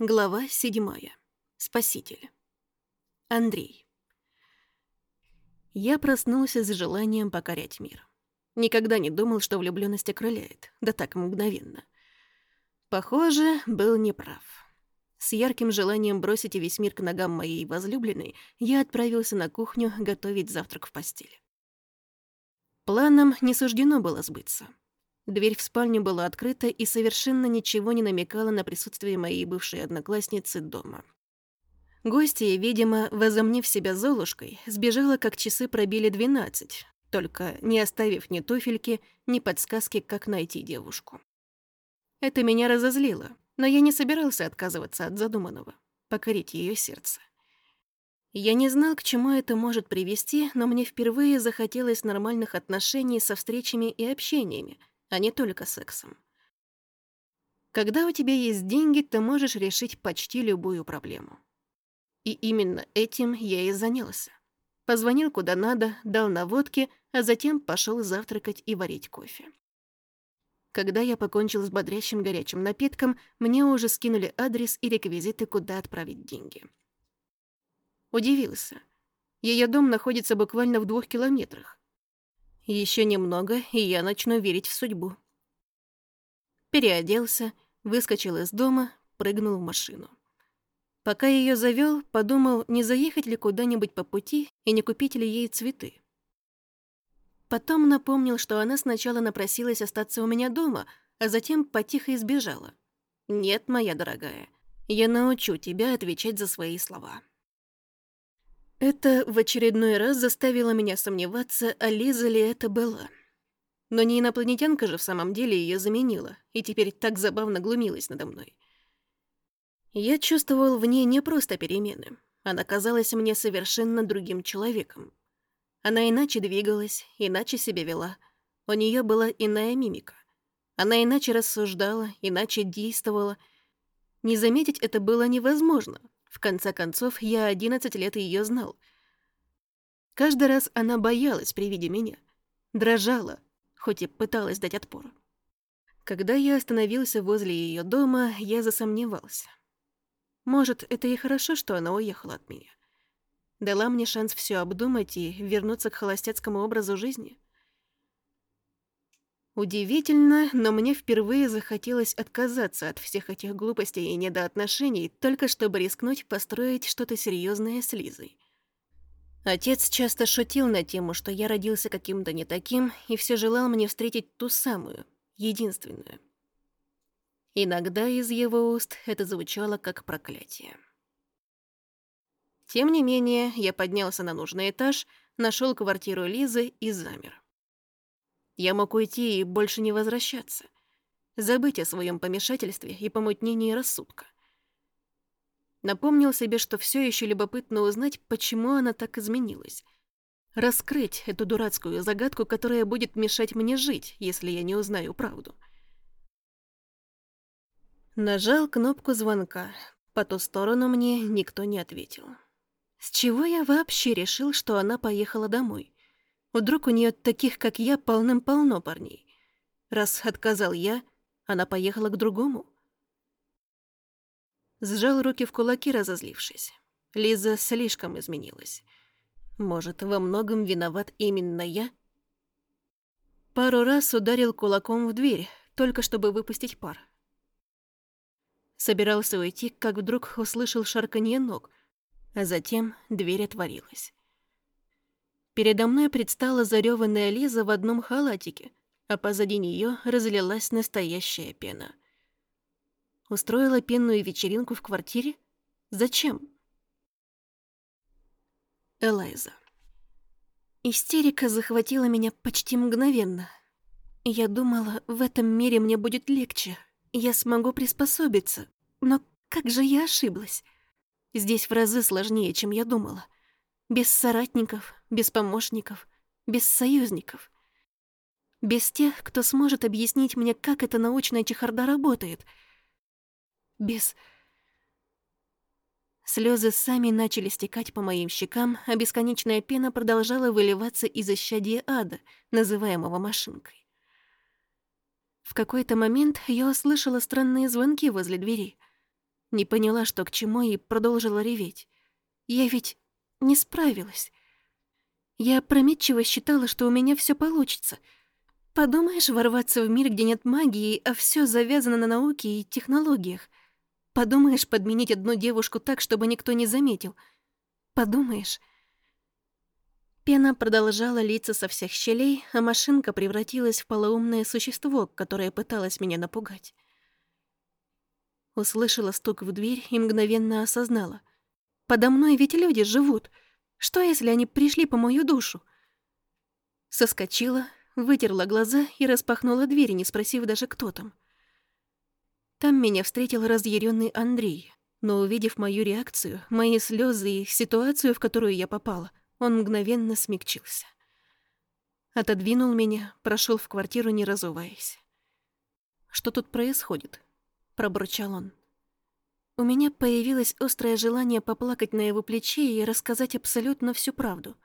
Глава седьмая. Спаситель. Андрей. Я проснулся с желанием покорять мир. Никогда не думал, что влюблённость окрыляет, да так мгновенно. Похоже, был неправ. С ярким желанием бросить весь мир к ногам моей возлюбленной, я отправился на кухню готовить завтрак в постели. Планам не суждено было сбыться. Дверь в спальню была открыта и совершенно ничего не намекала на присутствие моей бывшей одноклассницы дома. Гостья, видимо, возомнив себя Золушкой, сбежала, как часы пробили двенадцать, только не оставив ни туфельки, ни подсказки, как найти девушку. Это меня разозлило, но я не собирался отказываться от задуманного, покорить ее сердце. Я не знал, к чему это может привести, но мне впервые захотелось нормальных отношений со встречами и общениями, а не только сексом. Когда у тебя есть деньги, ты можешь решить почти любую проблему. И именно этим я и занялся. Позвонил куда надо, дал наводки, а затем пошел завтракать и варить кофе. Когда я покончил с бодрящим горячим напитком, мне уже скинули адрес и реквизиты, куда отправить деньги. Удивился. Ее дом находится буквально в двух километрах. Еще немного, и я начну верить в судьбу. Переоделся, выскочил из дома, прыгнул в машину. Пока ее завел, подумал, не заехать ли куда-нибудь по пути и не купить ли ей цветы. Потом напомнил, что она сначала напросилась остаться у меня дома, а затем потихо избежала. «Нет, моя дорогая, я научу тебя отвечать за свои слова». Это в очередной раз заставило меня сомневаться, а Лиза ли это была. Но не инопланетянка же в самом деле ее заменила, и теперь так забавно глумилась надо мной. Я чувствовал в ней не просто перемены. Она казалась мне совершенно другим человеком. Она иначе двигалась, иначе себя вела. У нее была иная мимика. Она иначе рассуждала, иначе действовала. Не заметить это было невозможно, в конце концов, я 11 лет ее знал. Каждый раз она боялась при виде меня. Дрожала, хоть и пыталась дать отпор. Когда я остановился возле ее дома, я засомневался. Может, это и хорошо, что она уехала от меня. Дала мне шанс все обдумать и вернуться к холостяцкому образу жизни. Удивительно, но мне впервые захотелось отказаться от всех этих глупостей и недоотношений, только чтобы рискнуть построить что-то серьезное с Лизой. Отец часто шутил на тему, что я родился каким-то не таким, и все желал мне встретить ту самую, единственную. Иногда из его уст это звучало как проклятие. Тем не менее, я поднялся на нужный этаж, нашел квартиру Лизы и замер. Я мог уйти и больше не возвращаться. Забыть о своем помешательстве и помутнении рассудка. Напомнил себе, что все еще любопытно узнать, почему она так изменилась. Раскрыть эту дурацкую загадку, которая будет мешать мне жить, если я не узнаю правду. Нажал кнопку звонка. По ту сторону мне никто не ответил. С чего я вообще решил, что она поехала домой? Вдруг у нее таких, как я, полным-полно парней. Раз отказал я, она поехала к другому. Сжал руки в кулаки, разозлившись. Лиза слишком изменилась. Может, во многом виноват именно я? Пару раз ударил кулаком в дверь, только чтобы выпустить пар. Собирался уйти, как вдруг услышал шарканье ног, а затем дверь отворилась. Передо мной предстала зареванная Лиза в одном халатике, а позади нее разлилась настоящая пена. Устроила пенную вечеринку в квартире? Зачем? Элайза. Истерика захватила меня почти мгновенно. Я думала, в этом мире мне будет легче, я смогу приспособиться. Но как же я ошиблась? Здесь в разы сложнее, чем я думала — без соратников, без помощников, без союзников. Без тех, кто сможет объяснить мне, как эта научная чехарда работает. Без... Слезы сами начали стекать по моим щекам, а бесконечная пена продолжала выливаться из исчадия ада, называемого машинкой. В какой-то момент я услышала странные звонки возле двери. Не поняла, что к чему, и продолжила реветь. Я ведь не справилась. Я опрометчиво считала, что у меня все получится. Подумаешь, ворваться в мир, где нет магии, а все завязано на науке и технологиях. Подумаешь, подменить одну девушку так, чтобы никто не заметил. Подумаешь... Пена продолжала литься со всех щелей, а машинка превратилась в полоумное существо, которое пыталось меня напугать. Услышала стук в дверь и мгновенно осознала. Подо мной ведь люди живут. Что, если они пришли по мою душу? Соскочила, вытерла глаза и распахнула дверь, не спросив даже, кто там. Там меня встретил разъяренный Андрей, но, увидев мою реакцию, мои слезы и ситуацию, в которую я попала, он мгновенно смягчился. Отодвинул меня, прошел в квартиру, не разуваясь. «Что тут происходит?» — пробурчал он. У меня появилось острое желание поплакать на его плече и рассказать абсолютно всю правду.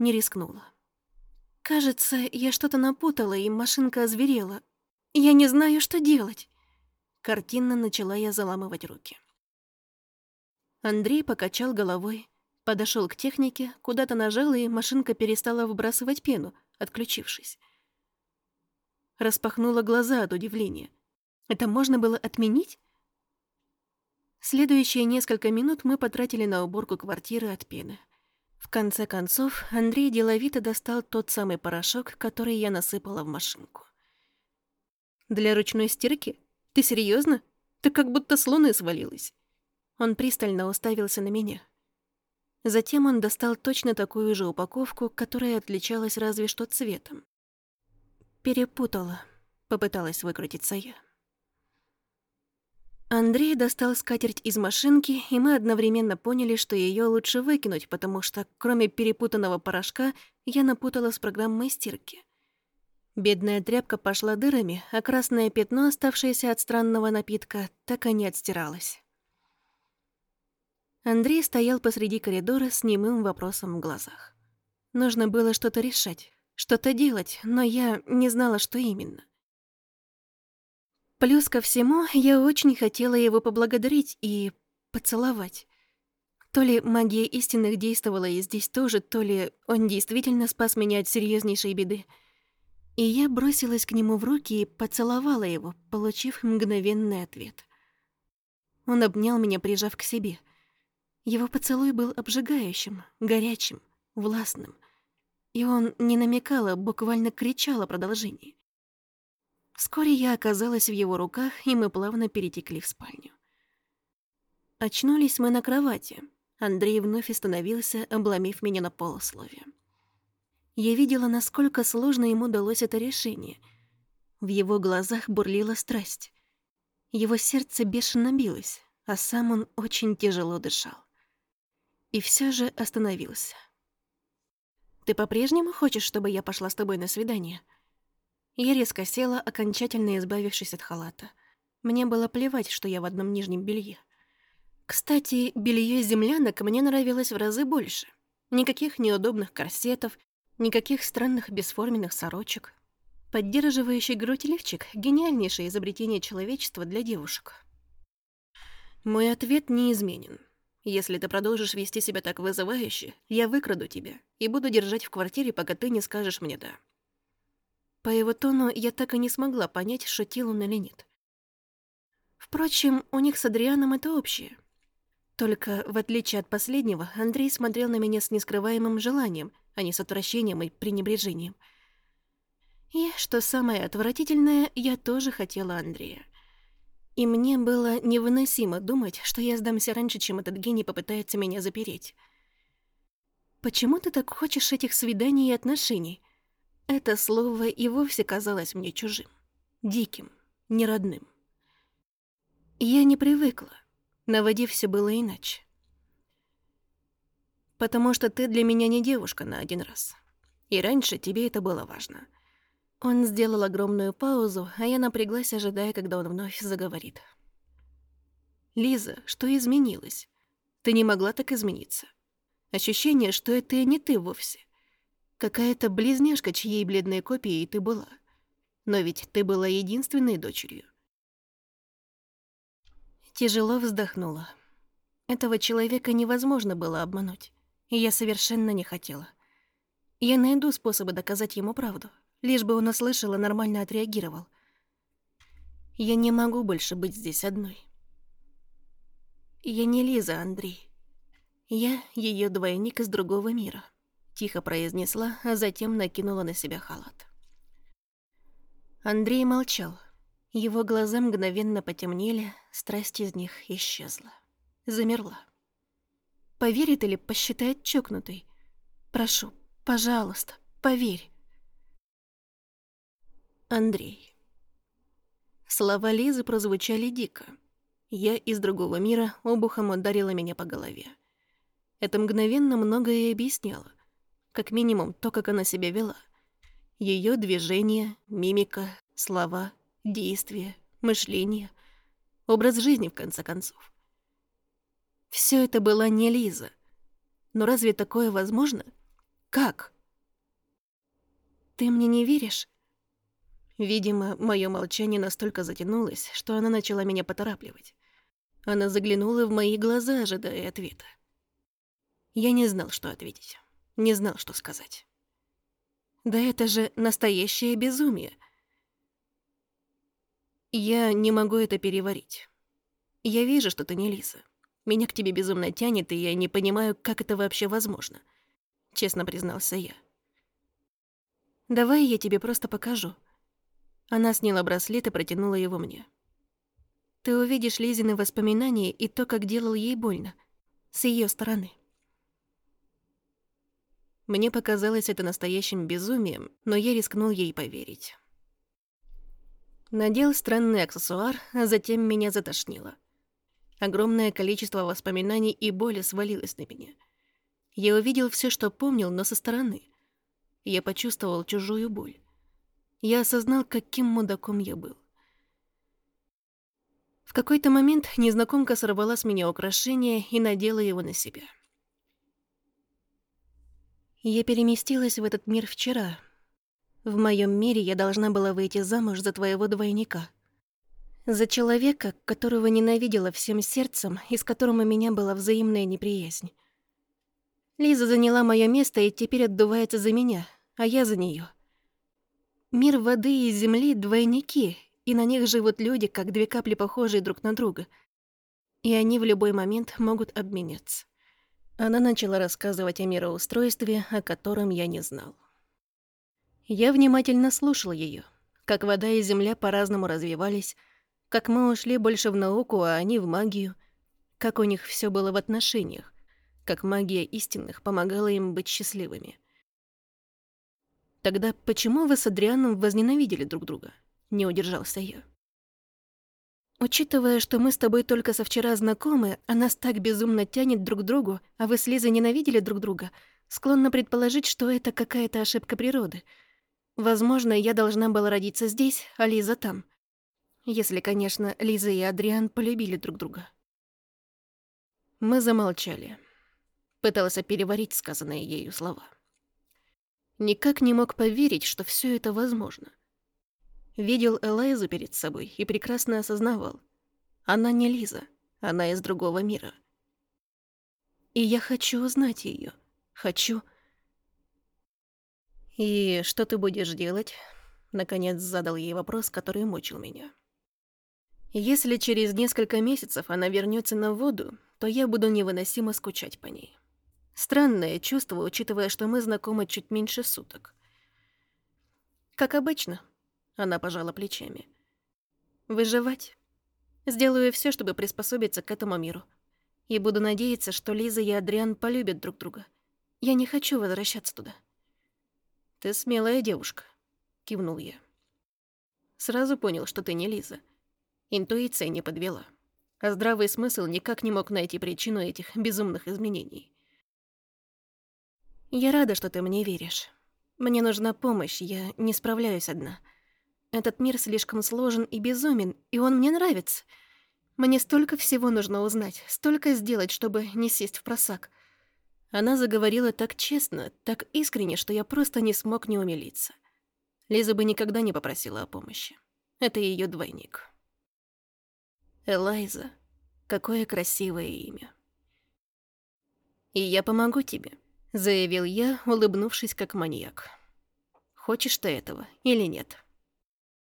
Не рискнула. Кажется, я что-то напутала, и машинка озверела. Я не знаю, что делать. Картинно начала я заламывать руки. Андрей покачал головой, подошел к технике, куда-то нажал, и машинка перестала выбрасывать пену, отключившись. Распахнула глаза от удивления. Это можно было отменить? Следующие несколько минут мы потратили на уборку квартиры от пены. В конце концов, Андрей деловито достал тот самый порошок, который я насыпала в машинку. «Для ручной стирки? Ты серьезно? Ты как будто с луны свалилась». Он пристально уставился на меня. Затем он достал точно такую же упаковку, которая отличалась разве что цветом. «Перепутала», — попыталась выкрутиться я. Андрей достал скатерть из машинки, и мы одновременно поняли, что ее лучше выкинуть, потому что, кроме перепутанного порошка, я напутала с программой стирки. Бедная тряпка пошла дырами, а красное пятно, оставшееся от странного напитка, так и не отстиралось. Андрей стоял посреди коридора с немым вопросом в глазах. Нужно было что-то решать, что-то делать, но я не знала, что именно. Плюс ко всему, я очень хотела его поблагодарить и поцеловать. То ли магия истинных действовала и здесь тоже, то ли он действительно спас меня от серьезнейшей беды. И я бросилась к нему в руки и поцеловала его, получив мгновенный ответ. Он обнял меня, прижав к себе. Его поцелуй был обжигающим, горячим, властным. И он не намекал, а буквально кричал о продолжении. Вскоре я оказалась в его руках, и мы плавно перетекли в спальню. Очнулись мы на кровати. Андрей вновь остановился, обломив меня на полусловие. Я видела, насколько сложно ему далось это решение. В его глазах бурлила страсть. Его сердце бешено билось, а сам он очень тяжело дышал. И все же остановился. «Ты по-прежнему хочешь, чтобы я пошла с тобой на свидание?» Я резко села, окончательно избавившись от халата. Мне было плевать, что я в одном нижнем белье. Кстати, белье землянок мне нравилось в разы больше. Никаких неудобных корсетов, никаких странных бесформенных сорочек. Поддерживающий грудь лифчик — гениальнейшее изобретение человечества для девушек. Мой ответ неизменен. Если ты продолжишь вести себя так вызывающе, я выкраду тебя и буду держать в квартире, пока ты не скажешь мне «да». По его тону я так и не смогла понять, шутил он или нет. Впрочем, у них с Адрианом это общее. Только, в отличие от последнего, Андрей смотрел на меня с нескрываемым желанием, а не с отвращением и пренебрежением. И, что самое отвратительное, я тоже хотела Андрея. И мне было невыносимо думать, что я сдамся раньше, чем этот гений попытается меня запереть. «Почему ты так хочешь этих свиданий и отношений?» Это слово и вовсе казалось мне чужим, диким, неродным. Я не привыкла. На воде все было иначе. Потому что ты для меня не девушка на один раз. И раньше тебе это было важно. Он сделал огромную паузу, а я напряглась, ожидая, когда он вновь заговорит. «Лиза, что изменилось? Ты не могла так измениться. Ощущение, что это не ты вовсе. Какая-то близняшка, чьей бледной копией ты была. Но ведь ты была единственной дочерью. Тяжело вздохнула. Этого человека невозможно было обмануть, и я совершенно не хотела. Я найду способы доказать ему правду, лишь бы он услышал и нормально отреагировал. Я не могу больше быть здесь одной. Я не Лиза, Андрей. Я ее двойник из другого мира, тихо произнесла, а затем накинула на себя халат. Андрей молчал. Его глаза мгновенно потемнели, страсть из них исчезла. Замерла. Поверит или посчитает чокнутой? Прошу, пожалуйста, поверь. Андрей. Слова Лизы прозвучали дико. Я из другого мира обухом ударила меня по голове. Это мгновенно многое объясняло. Как минимум то, как она себя вела. Ее движения, мимика, слова, действия, мышление, образ жизни, в конце концов. Все это была не Лиза. Но разве такое возможно? Как? Ты мне не веришь? Видимо, мое молчание настолько затянулось, что она начала меня поторапливать. Она заглянула в мои глаза, ожидая ответа. Я не знал, что ответить. Не знал, что сказать. Да это же настоящее безумие. Я не могу это переварить. Я вижу, что ты не Лиза. Меня к тебе безумно тянет, и я не понимаю, как это вообще возможно. Честно признался я. Давай я тебе просто покажу. Она сняла браслет и протянула его мне. Ты увидишь Лизины воспоминания и то, как делал ей больно. С ее стороны. Мне показалось это настоящим безумием, но я рискнул ей поверить. Надел странный аксессуар, а затем меня затошнило. Огромное количество воспоминаний и боли свалилось на меня. Я увидел все, что помнил, но со стороны. Я почувствовал чужую боль я осознал, каким мудаком я был. В какой-то момент незнакомка сорвала с меня украшение и надела его на себя. Я переместилась в этот мир вчера. В моем мире я должна была выйти замуж за твоего двойника. За человека, которого ненавидела всем сердцем и с которым у меня была взаимная неприязнь. Лиза заняла мое место и теперь отдувается за меня, а я за нее. Мир воды и земли — двойники, и на них живут люди, как две капли, похожие друг на друга. И они в любой момент могут обменяться. Она начала рассказывать о мироустройстве, о котором я не знал. Я внимательно слушал ее, как вода и земля по-разному развивались, как мы ушли больше в науку, а они в магию, как у них все было в отношениях, как магия истинных помогала им быть счастливыми — Тогда почему вы с Адрианом возненавидели друг друга? Не удержался я. Учитывая, что мы с тобой только со вчера знакомы, а нас так безумно тянет друг к другу, а вы с Лизой ненавидели друг друга, склонна предположить, что это какая-то ошибка природы. Возможно, я должна была родиться здесь, а Лиза там. Если, конечно, Лиза и Адриан полюбили друг друга. Мы замолчали. Пытался переварить сказанные ею слова. Никак не мог поверить, что все это возможно. Видел Элайзу перед собой и прекрасно осознавал. Она не Лиза, она из другого мира. И я хочу узнать ее. Хочу... «И что ты будешь делать?» Наконец задал ей вопрос, который мучил меня. «Если через несколько месяцев она вернется на воду, то я буду невыносимо скучать по ней». Странное чувство, учитывая, что мы знакомы чуть меньше суток. Как обычно, она пожала плечами. Выживать. Сделаю все, чтобы приспособиться к этому миру. И буду надеяться, что Лиза и Адриан полюбят друг друга. Я не хочу возвращаться туда. Ты смелая девушка, кивнул я. Сразу понял, что ты не Лиза. Интуиция не подвела. А здравый смысл никак не мог найти причину этих безумных изменений. «Я рада, что ты мне веришь. Мне нужна помощь, я не справляюсь одна. Этот мир слишком сложен и безумен, и он мне нравится. Мне столько всего нужно узнать, столько сделать, чтобы не сесть в просак». Она заговорила так честно, так искренне, что я просто не смог не умилиться. Лиза бы никогда не попросила о помощи. Это ее двойник. Элайза. Какое красивое имя. «И я помогу тебе», — заявил я, улыбнувшись как маньяк. «Хочешь ты этого или нет?»